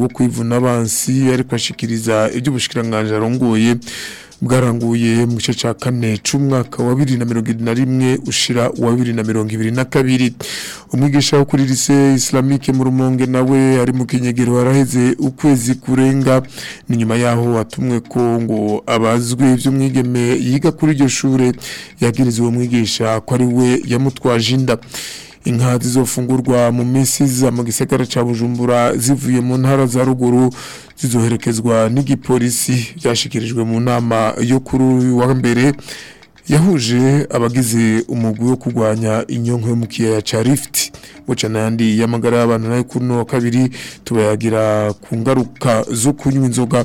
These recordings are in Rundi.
wo kwivuna abansi ariko ashikiriza iby'ubushikiranganje arongoye bwaranguye mu gice cya kane cy'umwaka wa bibiri na mirongo irindwi na rimwe ushira uwa bibiri na mirongo ibiri na kabiri umwigisha wo kuri lise isilamike mu rumonge nawe ari mu kinyegero waraheze ukwezi kurenga ni nyuma yaho watumwe ko ngo abazwe iby'umwigeme yiga kuri iryo shuri yagirizwa uwo mwigisha ko ari we yamutwaje inda inka zizofungurwa mu minsi za mu gisagara cya bujumbura zivuye mu ntara za ruguru zizoherekezwa n'igipolisi byashyikirijwe mu nama yo kuri wa mbere yahuje abagize umugwi wo kurwanya inyonko yo mu kiyaya cya rifiti mu canandi y'amagara y'abantu nayo kuno kabiri tubayagira ku ngaruka zo kunywa inzoga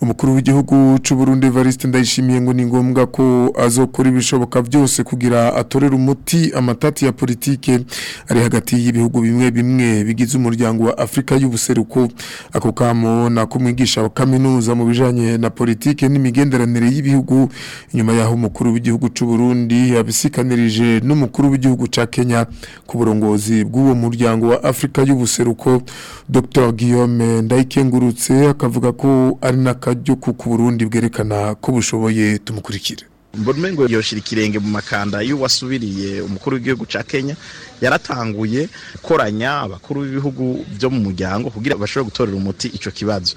umukuru w'igihugu cy'u Burundi ndayishimiye ngo ni ngombwa ko azokora ibishoboka byose kugira atorera umuti amatati ya politiki ari hagati y'ibihugu bimwe bimwe bigize umuryango wa Afrika y'ubuseruko ako kamo nakumwigisha kaminuza mu bijanye na politiki n'imigenderanire y'ibihugu nyuma yaho umukuru w'igihugu cy'u Burundi yabisikanirije n'umukuru w'igihugu ca Kenya ku burongozi bw'uwo muryango wa Afrika y'ubuseruko Dr Guillaume Ndayikengurutse akavuga ko ari na byo kuko Burundi bwerekana ko bushoboye tumukurikira Mbonmengo yoshira ikirenge mu makanda y'uwasubiriye umukuru w'igihugu ca Kenya yaratanguye koranya abakuru b'ibihugu byo mu muryango kugira bashobore gutorera umuti icyo kibazo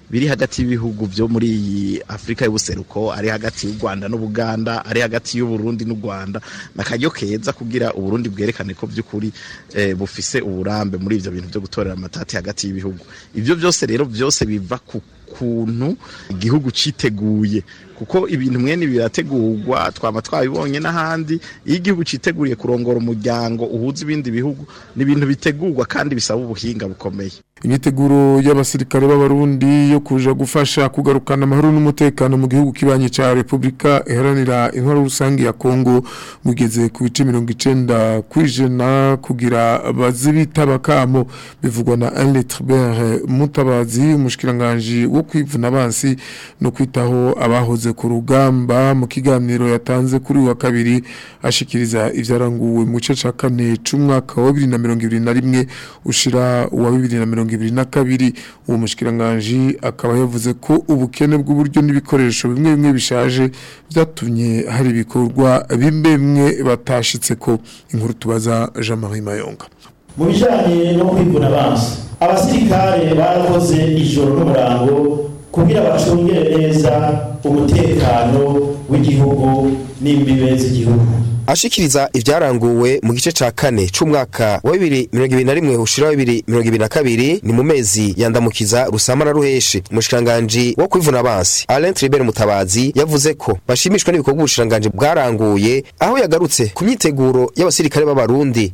biri hagati y'ibihugu byo muri iyi Afurika y'ubuseruko ari hagati y'u Rwanda n'Ubuganda ari hagati y'u Burundi n'u Rwanda nakaryo keza kugira u Burundi bwerekane ko by'ukuri eh, bufise uburambe muri ibyo bintu byo gutorera amatati hagati y'ibihugu ibyo byose rero byose biva ku ukuntu igihugu citeguye kuko ibintu mwene birategurwa twaba twabibonye n'ahandi iyo igihugu citeguriye kurongora umuryango uhuza ibindi bihugu ni ibintu bitegurwa kandi bisaba ubuhinga bukomeye imyiteguro y'abasirikare b'abarundi yo kuja gufasha kugarukana amahoro n'umutekano mu gihugu kibanye cya Repubulika iharanira intwaro rusange ya Kongo mugeze ku bice 90 kwijana kugira bazibita bakamo bivugwa na Anletrber Mutabazi umushikiranganje wo kwivuna abansi no kwitaho abahoze ku rugamba mu kiganiro yatanze kuri wa kabiri ashikiriza ivyaranguwe mu gice ca kane c'umwaka wa 2021 ushira wa 2022 uwo mushikiranganje akaba yavuze ko ubukene bw'uburyo n'ibikoresho bimwe bimwe bishaje byatumye hari ibikorwa bimwe bimwe batashitse ko inkuru tubaza Jean-Marie Mayonga mu bijyanye no kwivuna amaso abasirikare barakoze ijoro n'umurango kugira bacungere neza umutekano w'igihugu n'imbibe z'igihugu ashikiriza ibyaranguwe mu gice cya kane cyumwaka wa bibiri mirongo ibiri na rimwe ushira bibiri mirongo ibiri na kabiri ni mu mezi yandamukiza rusama na ruheshi umushikiranganji wo kwivuna bansi Alain Tribert Mutabazi yavuze ko bashimishwa n'ibikorwa ubushikiranganji bwaranguye aho yagarutse ku myiteguro y'abasirikare b'abarundi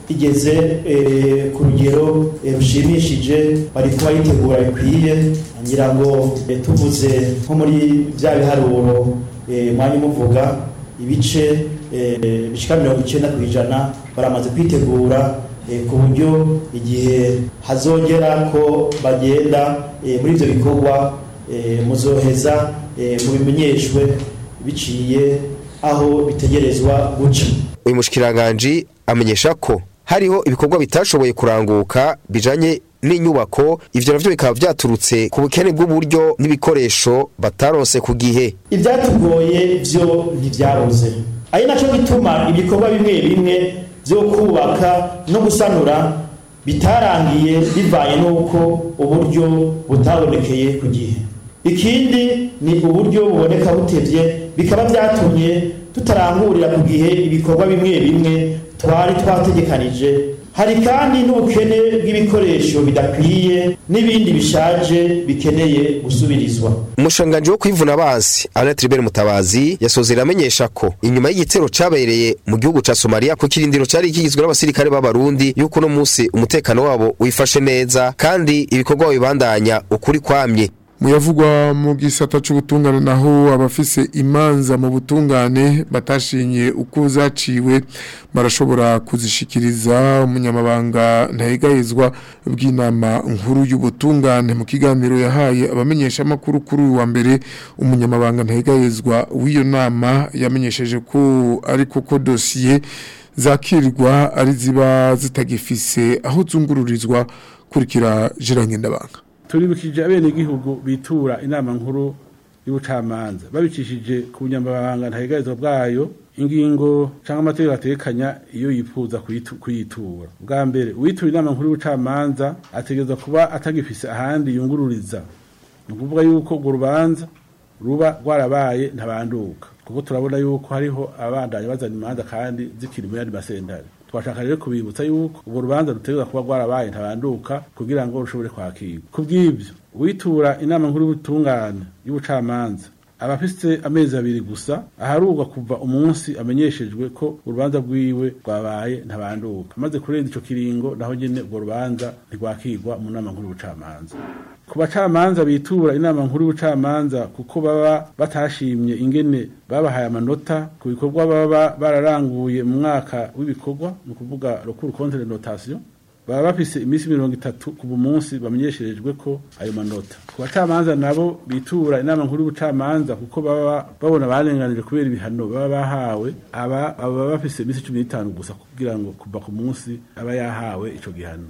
igeze eh, ku rugero eh, rushimishije bari kubayitegura bikwiye ngira ngo eh, tuvuze nko muri bya biharuro mwanya umuvuga ibice bishika mirongo icyenda ku ijana baramaze kwitegura Eh, ku buryo igihe hazongera ko bagenda eh, muri ibyo bikorwa eh, muzoheza mu bimenyeshwe biciye aho bitegerezwa guca uyu mushikiranganji amenyesha ko hariho ibikorwa bitashoboye kuranguka bijanye n'inyubako ibyo nabyo bikaba byaturutse ku bukene bw'uburyo n'ibikoresho batarose ku gihe ivyatugoye vyo ntivyaroze ari naco gituma ibikorwa bimwe bimwe byo kubaka no gusanura bitarangiye bivanye n'uko uburyo butabonekeye ku gihe ikindi ni uburyo buboneka butebye bikaba byatumye tutarangurira ku gihe ibikorwa bimwe bimwe twari twategekanije hari kandi n'ubukene bw'ibikoresho bidakwiye n'ibindi bishaje bikeneye gusubirizwa umushanganji wo kwivuna abazi Alain Tribert Mutabazi yasozera amenyesha ko inyuma y'igitero cyabereye mu gihugu cya Somalia ku kirindiro cari kigizwe n'abasirikare b'abarundi yuko no munsi umutekano wabo wifashe neza kandi ibikorwa bibandanya ukuri kwamye muyavugwa mu gisata cy'ubutungane naho abafise imanza mu butungane batashingiye uko zaciwe barashobora kuzishikiriza umunyamabanga ntayigayizwa bw'inama nkuru y'ubutungane mu kiganiro yahaye abamenyesha amakuru kuri uyu wa mbere umunyamabanga ntayigayizwa w'iyo nama yamenyesheje ko ariko ko dosiye zakirwa ari ziba zitagifise aho zungururizwa kurikira jirangenda turibukije abenegihugu bitura inama nkuru y'ubucamanza babicishije ku bunyamabanga ntahegarizwa bwayo ingingo cyangwa amategeko atekanya iyo yifuza kuyitura bwa mbere uwitura inama nkuru y'ubucamanza ategereza kuba atagifise ahandi yungururiza ni ukuvuga yuko urwo rubanza ruba rwarabaye ntabanduka kuko turabona yuko hariho abandanya bazana imanza kandi zikiri muri yandi masentare twashaka rero kubibutsa yuko urwo rubanza rutegura kuba rwarabaye ntabanduka kugira ngo rushobore kwakirwa ku bw'ibyo Witura inama nkuru y'ubutungane y'ubucamanza aba amezi abiri gusa aharurwa kuva umunsi amenyeshejwe ko urubanza rwiwe rwabaye ntabanduka maze kurenza icyo kiringo naho nyene urwo rubanza ntirwakirwa mu nama nkuru y'ubucamanza ku bacamanza bitura inama nkuru y'ubucamanza kuko baba batashimye ingene babahaye amanota ku bikorwa baba bararanguye mu mwaka w'ibikorwa ni ukuvuga rokuru kontere Notation. baba bafise iminsi mirongo itatu ku munsi bamenyesherejwe ko ayo manota ku bacamanza nabo bitura inama nkuru y'ubucamanza kuko baba babona barenganije kubera ibihano baba bahawe aba baba bafise iminsi cumi n'itanu gusa kugira ngo kuva ku munsi aba yahawe icyo gihano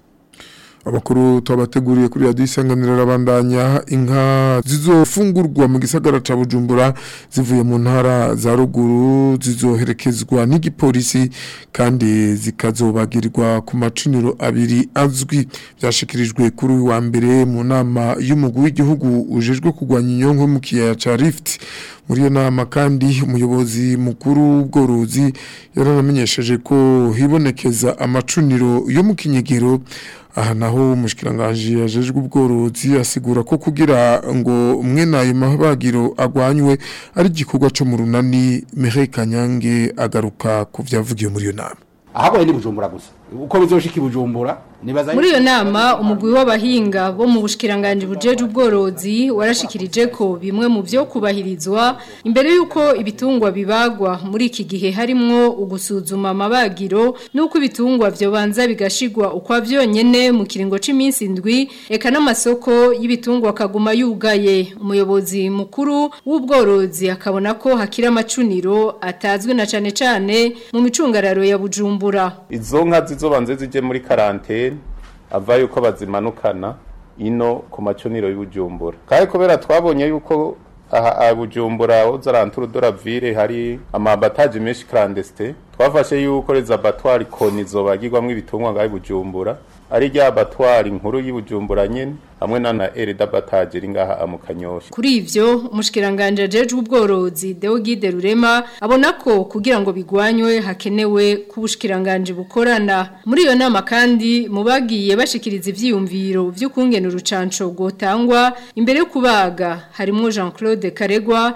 abakuru twabateguriye kuri radiyo isanganiro rabandanya inka zizofungurwa mu gisagara ca Bujumbura zivuye mu ntara za ruguru zizoherekezwa n'igipolisi kandi zikazobagirwa ku maciniro abiri azwi byashikirijwe kuri uyu wa mbere mu nama y'umugwi w'igihugu ujejwe kugwanya inyonko mu kiyaya ca Rift muri iyo nama kandi umuyobozi mukuru w'ubworozi yaranamenyesheje ko hibonekeza amacuniro yo mu kinyegero aha naho umushikiranganji yajejwe ubworozi asigura ko kugira ngo mwene ayo mabagiro agwanywe ari igikorwa cyo mu runani Mireille agaruka ku byavugiwe muri yo nama ahabaye ni Bujumbura gusa uko bizoshika i muri iyo nama umugwi w'abahinga bo mu bushikiranganje bujeje ubworozi warashikirije ko bimwe mu byo kubahirizwa imbere yuko ibitungwa bibagwa muri iki gihe harimwo ugusuzuma amabagiro nuko ibitungwa byobanza bigashigwa ukwa byonyene mu kiringo c'iminsi ndwi eka n'amasoko y'ibitungwa kaguma yugaye umuyobozi mukuru w'ubworozi akabona ko hakira amacuniro atazwi na cane cane mu micungararo ya Bujumbura izo nka zizobanze zije muri karantene ava yuko bazimanukana ino ku maconiro y'ubujumbura kandi kubera twabonye yuko aha bujumbura ho zaranturu doravire hari amabataje menshi clandestin twafashe yuko les abattoirs konizo bagirwamwe ibitungwa ngaye bujumbura ari rya abattoir inkuru y'ubujumbura nyine. hamwe na na Erida Batagera ngaha amukanyoshye kuri ivyo umushikiranganje ajejwe ubworozi Deogide Rurema abona ko kugira ngo bigwanywe hakenewe kubushikiranganje bukorana muri iyo nama kandi mubagiye bashikiriza ivyiyumviro byo kungena urucanco gotangwa imbere yo kubaga harimo Jean-Claude Karegwa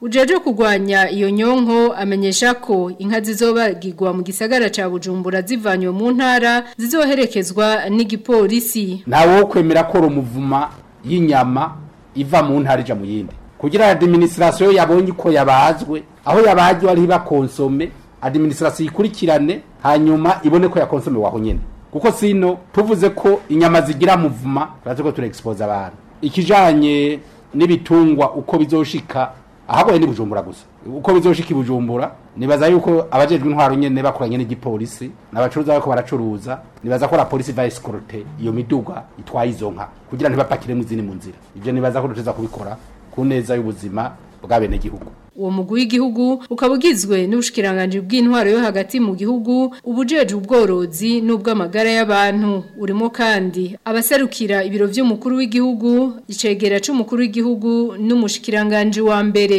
ujeje kugwanya iyo nyonko amenyesha ko inka zizobagirwa mu gisagara ca Bujumbura zivanywe mu ntara zizoherekezwa n'igipolisi nawo kwemera ko rumuvuma y'inyama iva mu ntara ija mu yindi kugira administration yabonye ko yabazwe aho yabaje ari bakonsome administration ikurikirane hanyuma ibone ko yakonsome waho nyene kuko sino tuvuze ko inyama zigira muvuma turaze ko turexpose abantu ikijanye n'ibitungwa uko bizoshika ahaboye ni bujumbura gusa uko bizoshika ibujumbura nibaza yuko abajejwe intwaro nyene bakoranye n'igipolisi n'abacuruza bariko baracuruza nibaza ko polisi va escorte iyo miduga itwaye izo nka kugira ntibapakire mu mu nzira ibyo nibaza ko duteza kubikora ku neza y'ubuzima bw'abenegihugu uwo mugwi w'igihugu ukabugizwe ugizwe n'ubushikiranganje bw'intwaro yo hagati mu gihugu ubujeje ubworozi n'ubw'amagara y'abantu urimo kandi abaserukira ibiro by'umukuru w'igihugu icegera cy’umukuru w'igihugu n'umushikiranganje wa mbere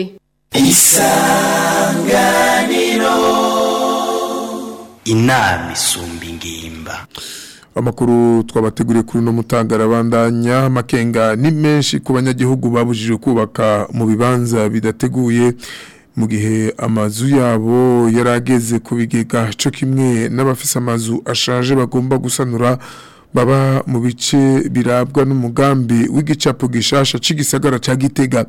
isanganiro inama isumba ingimba amakuru twabateguriye kuri no mutangarabandanya makenga ni menshi ku banyagihugu babujijwe kubaka mu bibanza bidateguye mu gihe amazu yabo yarageze ku bigega cyo kimwe n'abafise amazu ashaje bagomba gusanura baba mu bice birabwa n'umugambi w’igicapu gishasha cy'igisagara cya gitega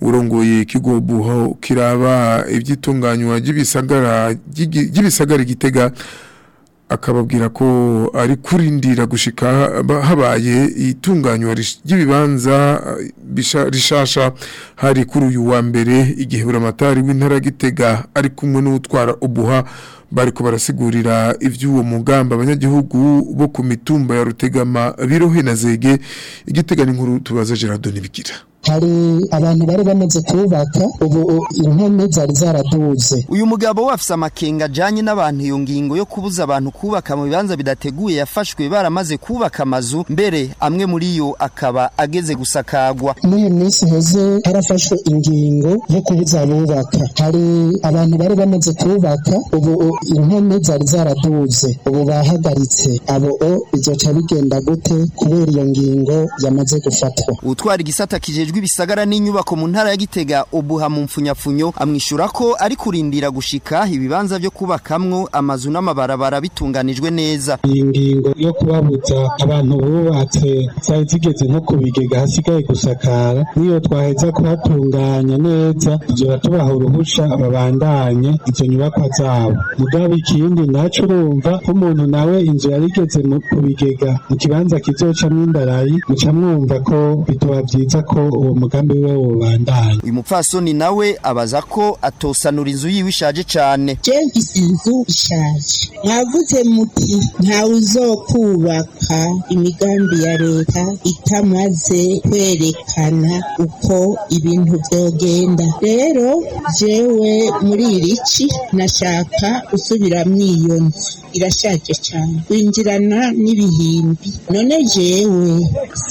urongoye ikigobuho kiraba iby'itunganywa ry'ibisagara ry'ibisagara gitega akababwira ko ari kurindira gushika habaye itunganywa ry'ibibanza rishasha hari kuri uyu wa mbere igihe buramatari w'intara gitega ari kumwe n'utwara ubuha bari bariko barasigurira iby'uwo mugamba abanyagihugu bo ku mitumba ya rutegama birohe na zege igiteganya inkuru tubaza Gerard Nibigira hari abantu bari bamaze kubaka ubu impome zari zaraduze uyu mugabo wafise amakenga ajanye n'abantu iyo ngingo yo kubuza abantu kubaka mu bibanza bidateguye yafashwe baramaze kubaka amazu mbere amwe muri yo akaba ageze gusakagwa muri minsi heze harafashwe ingingo yo kubuza abubaka hari abantu bari bamaze kubaka ubu impome zari zaraduze ubu bahagaritse abo o bizoca bigenda gute kubera iyo ngingo yamaze gufatwa utwara igisata kijejwe nk'ibisagara n'inyubako mu ntara ya Gitega ubuha mu mfunyafunyo amwishura ko ari kurindira gushika ibibanza byo kubakamwo amazu n'amabarabara bitunganijwe neza ingingo yo kubabutsa abantu bubatse zari zigeze nko ku hasigaye gusakara niyo twaheza kuhatunganya neza tugera tubaha uruhusha babandanye izo nyubakwa zabo mugabo ikindi naco urumva nk'umuntu nawe inzu yarigeze ku bigega mu kibanza kizocamwo indarayi muca ko bituba byiza ko uwo mugambi we wobandanya uyu mupfasoni nawe abaza ko atosanura inzu yiwe ishaje cyane mfise inzu ishaje mwavuze muti ntawe uzokubaka imigambi ya leta itamaze kwerekana uko ibintu byogenda rero jewe muri iri ci nashaka gusubiramo iyo nzu irashaje cyane winjirana n'ibihimbi none jewe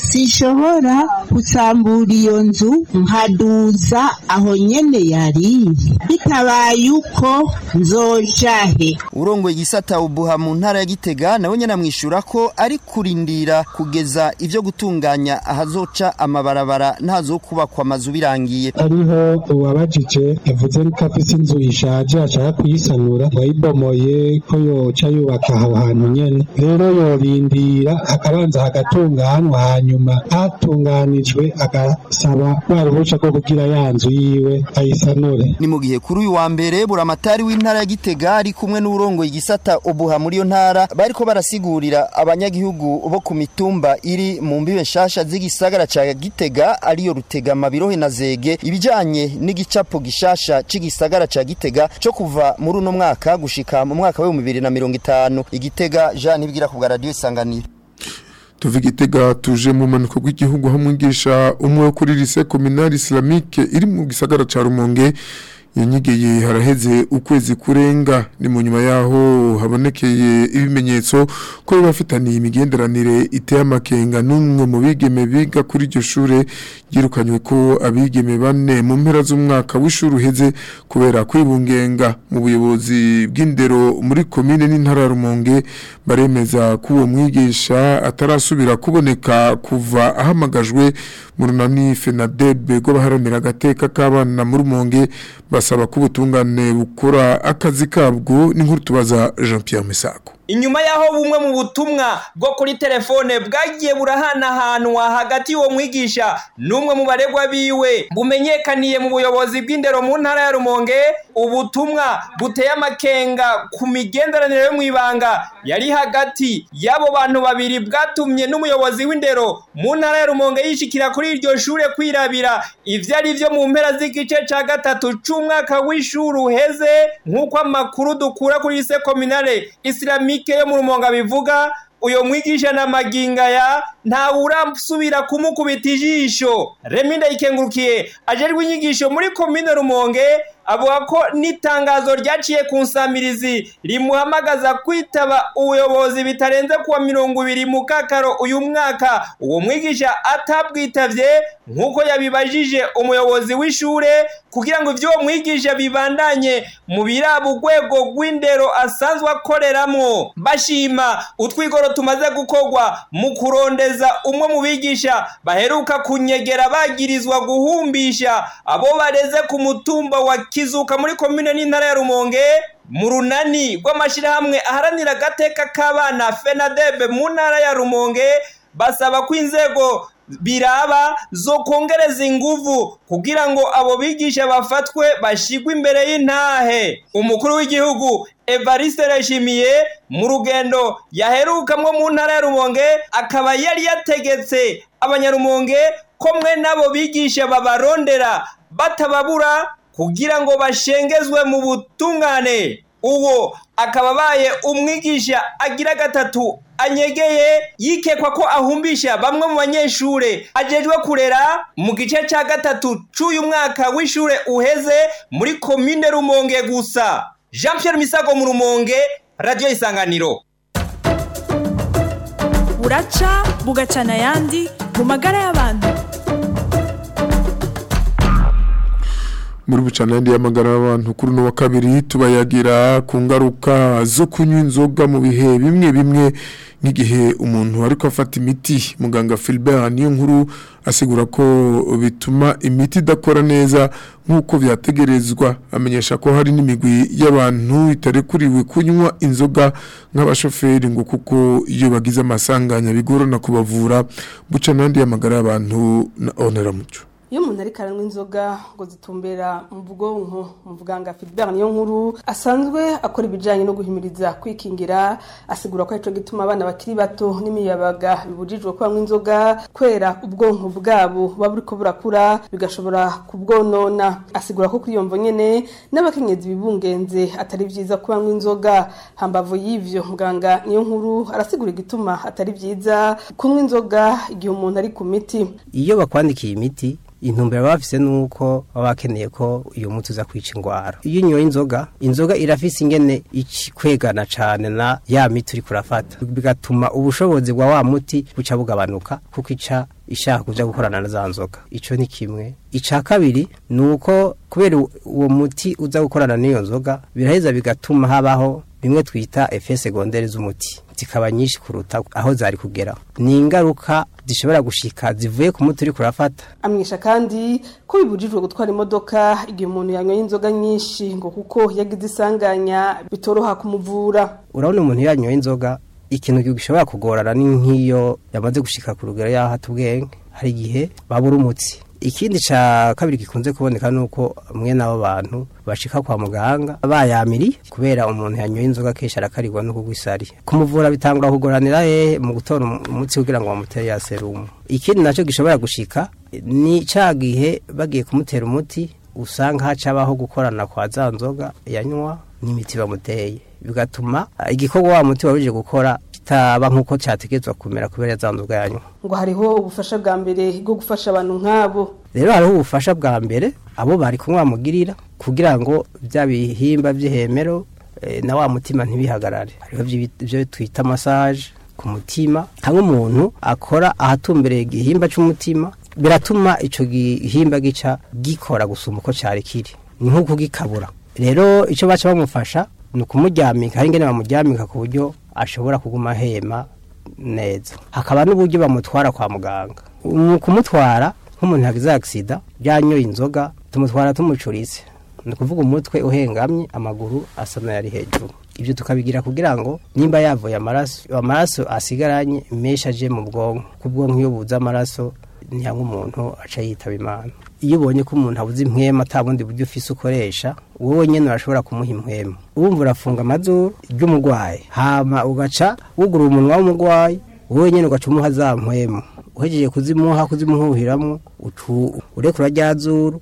sishobora gusambura iyo nzu nkaduza aho nyene yari bitabaye uko nzojahe urongo igisata ubuha mu ntara ya gitega nawe nyene amwishura ko ari kurindira kugeza ibyo gutunganya ahazoca amabarabara ntazokubakwa amazu birangiye ariho uwabajije yavuze ko afise inzu ishaje ashaka kuyisanura wayibomoye ko yoca yubaka aho hantu nyene rero yorindira akabanza hagatunganwa hanyuma hatunganijwe agasaba baruhusha ko kugira yanzu yiwe ayisanure ni mu gihe kuri uyu wa mbere buramatari w'intara ya Gitega ari kumwe n'urongoye igisata ubuha muri iyo ntara bariko barasigurira abanyagihugu bo ku mitumba iri mu mbibe nshasha z'igisagara ca Gitega ariyo Rutegama Birohe na Zege ibijyanye n'igicapo gishasha cyigisagara cya Gitega cyo kuva muri uno mwaka gushika mu mwaka na mirongo itanu igitega jean nibwira ku bwa radiyo isanganiro tuva igitega tuje mu manuko rw'igihugu hamwigisha umwe kuri rise kominari islamike iri mu gisagara ca rumonge yanyegeye haraheze ukwezi kurenga ni mu nyuma yaho habonekeye ibimenyetso ko bafitaniye imigenderanire iteye amakenga n'umwe mu bigeme biga kuri iryo shure ryirukanywe ko abigeme bane mu mpera z'umwaka w'ishuri uheze kubera kwibungenga mu buyobozi bw'indero muri komine n'intara ya rumonge baremeza ko uwo mwigisha atarasubira kuboneka kuva ahamagajwe mu runani fenadebe rw'abaharanira agateka k'abana muri rumonge basaba ko ubutungane bukora akazi kabwo n'inkuru tubaza Jean Pierre Misako inyuma y'aho bumwe mu butumwa bwo kuri telefone bwagiye burahanahanwa hagati y'uwo mwigisha n'umwe mu baregwa biwe bumenyekaniye mu buyobozi bw'indero mu ntara ya rumonge ubutumwa buteye amakenga ku migenderanire yo mu ibanga yari hagati y'abo bantu babiri bwatumye n'umuyobozi w'indero mu ntara ya rumonge yishikira kuri iryo shure kwirabira ibyo ari byo mu mpera z'igice cya gatatu c'umwaka w'ishuri uheze nk'uko amakuru dukura kuri ise kominale isilamike tekinike yo mu rumonga bivuga uyu mwigisha na magingaya ntawe urasubira kumukubita ijisho remi ndayikengurukiye aje rw'inyigisho muri komine rumonge avuga ko n'itangazo ryaciye ku nsamirizi rimuhamagaza kwitaba ubuyobozi bitarenze kuwa mirongo ibiri mu kakaro uyu mwaka uwo mwigisha atabwitabye nk'uko yabibajije umuyobozi w'ishure kugira ngo ibyo uwo mwigisha bibandanye mu biraba urwego rw'indero asanzwe akoreramo bashima utwigoro tumaze gukorwa mu kurondeza umwe mu bigisha baheruka kunyegera bagirizwa guhumbisha abo bareze ku mutumba wa kizuka muri komine n'intara ya rumonge mu runani rw'amashyirahamwe aharanira agateka k'abana fenadebe mu ntara ya rumonge basaba ko inzego biraba zo kongereza inguvu kugira ngo abo bigisha bafatwe bashyigwe imbere y'intahe umukuru w'igihugu evariste reshimiye mu rugendo yaherukamwo mu ntara ya rumonge akaba yari yategetse abanyarumonge ko mwe n'abo bigisha babarondera batababura kugira ngo bashengezwe mu butungane uwo akaba abaye umwigisha agira gatatu anyegeye yikekwa ko ahumbisha bamwe mu banyeshuri ajejwe kurera mu gice cya gatatu cy'uyu mwaka w'ishure uheze muri komine rumonge gusa jean Pierre misago mu rumonge radiyo isanganiro buraca bugacana ayandi mu magara y'abantu muri bucanandi y'amagara abantu kuri uno wa kabiri tubayagira ku ngaruka zo kunywa inzoga mu bihe bimwe bimwe nk'igihe umuntu ariko afata imiti muganga Philbert niyo nkuru asigura ko bituma imiti idakora neza nk'uko byategerezwa amenyesha ko hari n'imigwi y'abantu itarekuriwe kunywa inzoga nk'abashoferi ngo kuko iyo bagize amasanganya bigorana kubavura bucanandi y'amagara y'abantu na oneramuco iyo umuntu ari karanywa inzoga ngo zitumbera mu bwonko muvuganga Philbert niyo nkuru asanzwe akora ibijyanye no guhimiriza kwikingira asigura ko aricyo gituma abana bakiri bato n'imiyabaga bibujijwe kwanywa inzoga kwera ubwonko bwabo buba buri burakura bigashobora kubwonona asigura ko kuri iyo mvo nyine n'abakenyezi bibungenze atari byiza kunywa inzoga hambavu y'ibyo muganga niyo nkuru arasigura igituma atari byiza kunywa inzoga igihe umuntu ari ku miti iyo bakwandikiye imiti intumbero bafise nuko baba ko uyu muti uza kwica indwara iyo unyoye inzoga inzoga irafise ingene ikwegana cyane na ya miti uri kurafata bigatuma ubushobozi bwa wa muti buca bugabanuka kuko ica ishaka kujya gukorana na za nzoga icyo ni kimwe ica kabiri nuko kubera uwo muti uza gukorana n'iyo nzoga biraheza bigatuma habaho bimwe twita efe segonderi z'umuti zikaba nyinshi kuruta aho zari kugera ni ingaruka zishobora gushika zivuye ku muti uri kurafata amwisha kandi ko bibujijwe gutwara imodoka igihe umuntu yanyoye inzoga nyinshi ngo kuko yagize isanganya bitoroha kumuvura urabona umuntu yanyoye inzoga ikintu gishobora kugorana ni nk'iyo yamaze gushika ku rugero y'aho ubwenge hari igihe babura umutsi ikindi cya kabiri gikunze kuboneka ni uko umwe n'abo bantu bashika kwa muganga bayamiri kubera umuntu yanyoye inzoga kenshi arakarirwa no kugwisari kumuvura bitangwa kugoranira he mu gutora umutsi kugira ngo bamutere ya serumu ikindi nacyo gishobora gushika ni cya gihe bagiye kumutera umuti usanga hacabaho gukorana kwa za nzoga yanywa n'imiti bamuteye bigatuma igikorwa wa muti waruje gukora kitaba nk'uko cyategerezwa kumera kubera yazanze ubwanyu ngo hariho ubufasha bwa mbere bwo gufasha abantu nk'abo rero hariho ubufasha bwa mbere abo bari kunywa bamugirira kugira ngo bya bihimba by'ihemero eh, na wa mutima ntibihagarare hariho ibyo twita masaje ku mutima hamwe umuntu akora ahatumbereye igihimba cy'umutima biratuma icyo gihimba gica gikora gusuma uko cyari kiri ni nk'uko gikabura rero icyo baca bamufasha ni ukumuryamika hari ingene bamuryamika ku buryo ashobora kuguma hema neza hakaba n'uburyo bamutwara kwa muganga mu kumutwara nk'umuntu yagize agisida byanyoye inzoga tumutwara tumucuritse ni ukuvuga umutwe uhengamye amaguru asa n'ayari hejuru ibyo tukabigira kugira ngo nimba yavuye amaraso amaraso asigaranye menshi aje mu bwonko ku bwonko iyo buze amaraso ntiyanywa umuntu aca yitaba imana iyo ubonye ko umuntu abuze impwema nta bundi buryo ufise ukoresha wowe nyine urashobora kumuha impwemu wumva urafunga amazuru ry'umurwayi hama ugaca wugura umunwa w'umurwayi wowe nyine ugaca umuha za mpwemu uhejeje kuzimuha kuzimuhuhiramo urekura rya zuru